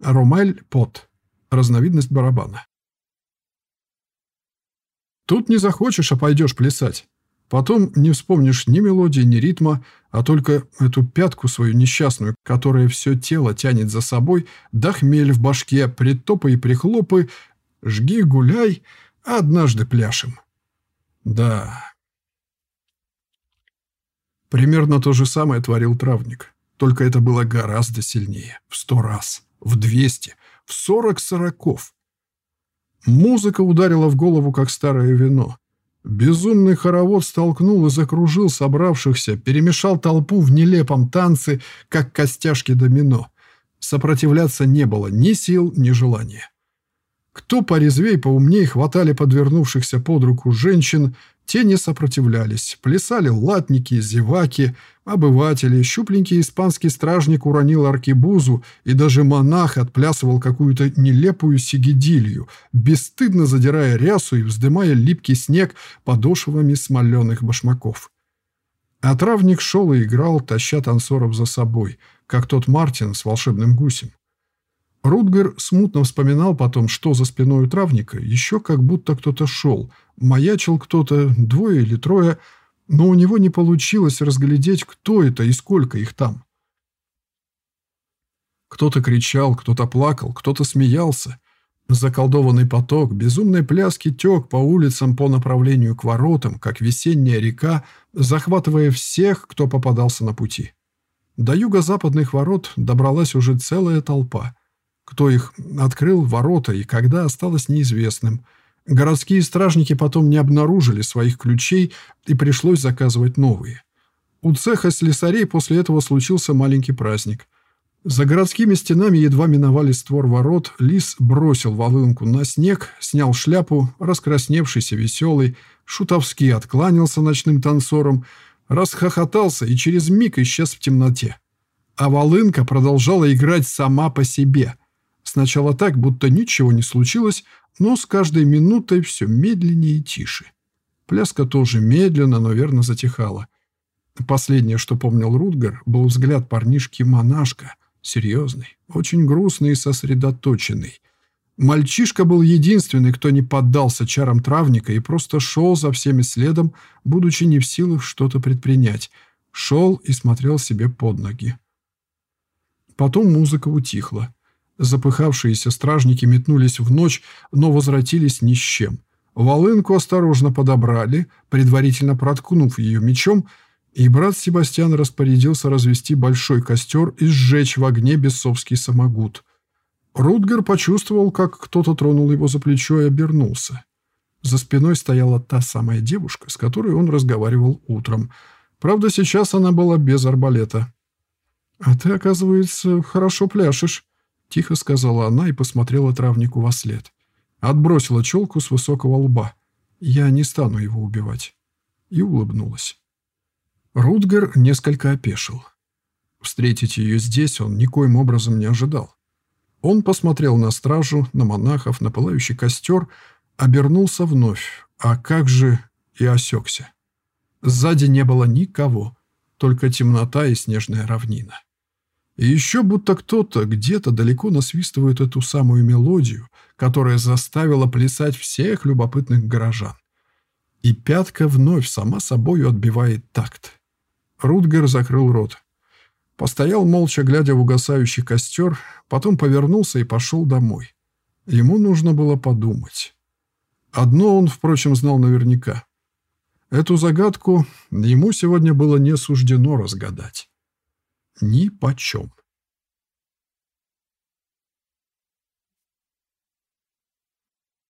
Ромель-пот разновидность барабана. Тут не захочешь, а пойдешь плясать. Потом не вспомнишь ни мелодии, ни ритма, а только эту пятку свою несчастную, которая все тело тянет за собой, да хмель в башке, притопы и прихлопы, жги, гуляй, а однажды пляшем. Да. Примерно то же самое творил травник, только это было гораздо сильнее, в сто раз, в двести, в сорок сороков. Музыка ударила в голову, как старое вино. Безумный хоровод столкнул и закружил собравшихся, перемешал толпу в нелепом танце, как костяшки домино. Сопротивляться не было ни сил, ни желания. Кто порезвей, поумней хватали подвернувшихся под руку женщин, те не сопротивлялись, плясали латники, зеваки, обыватели, щупленький испанский стражник уронил аркебузу, и даже монах отплясывал какую-то нелепую сигидилью, бесстыдно задирая рясу и вздымая липкий снег подошвами смоленых башмаков. А травник шел и играл, таща танцоров за собой, как тот Мартин с волшебным гусем. Рутгер смутно вспоминал потом, что за спиной у травника еще как будто кто-то шел, маячил кто-то, двое или трое, но у него не получилось разглядеть, кто это и сколько их там. Кто-то кричал, кто-то плакал, кто-то смеялся. Заколдованный поток безумной пляски тек по улицам по направлению к воротам, как весенняя река, захватывая всех, кто попадался на пути. До юго-западных ворот добралась уже целая толпа – кто их открыл ворота и когда, осталось неизвестным. Городские стражники потом не обнаружили своих ключей и пришлось заказывать новые. У цеха слесарей после этого случился маленький праздник. За городскими стенами едва миновали створ ворот, лис бросил волынку на снег, снял шляпу, раскрасневшийся веселый, шутовски откланялся ночным танцором, расхохотался и через миг исчез в темноте. А волынка продолжала играть сама по себе – Сначала так, будто ничего не случилось, но с каждой минутой все медленнее и тише. Пляска тоже медленно, но верно затихала. Последнее, что помнил Рутгер, был взгляд парнишки-монашка, серьезный, очень грустный и сосредоточенный. Мальчишка был единственный, кто не поддался чарам травника и просто шел за всеми следом, будучи не в силах что-то предпринять. Шел и смотрел себе под ноги. Потом музыка утихла. Запыхавшиеся стражники метнулись в ночь, но возвратились ни с чем. Волынку осторожно подобрали, предварительно проткнув ее мечом, и брат Себастьян распорядился развести большой костер и сжечь в огне бесовский самогут. Рутгер почувствовал, как кто-то тронул его за плечо и обернулся. За спиной стояла та самая девушка, с которой он разговаривал утром. Правда, сейчас она была без арбалета. «А ты, оказывается, хорошо пляшешь», — тихо сказала она и посмотрела травнику во след. Отбросила челку с высокого лба. «Я не стану его убивать». И улыбнулась. Рутгер несколько опешил. Встретить ее здесь он никоим образом не ожидал. Он посмотрел на стражу, на монахов, на пылающий костер, обернулся вновь. А как же и осекся. Сзади не было никого, только темнота и снежная равнина. И еще будто кто-то где-то далеко насвистывает эту самую мелодию, которая заставила плясать всех любопытных горожан. И пятка вновь сама собою отбивает такт. Рутгер закрыл рот. Постоял молча, глядя в угасающий костер, потом повернулся и пошел домой. Ему нужно было подумать. Одно он, впрочем, знал наверняка. Эту загадку ему сегодня было не суждено разгадать. Ни почем.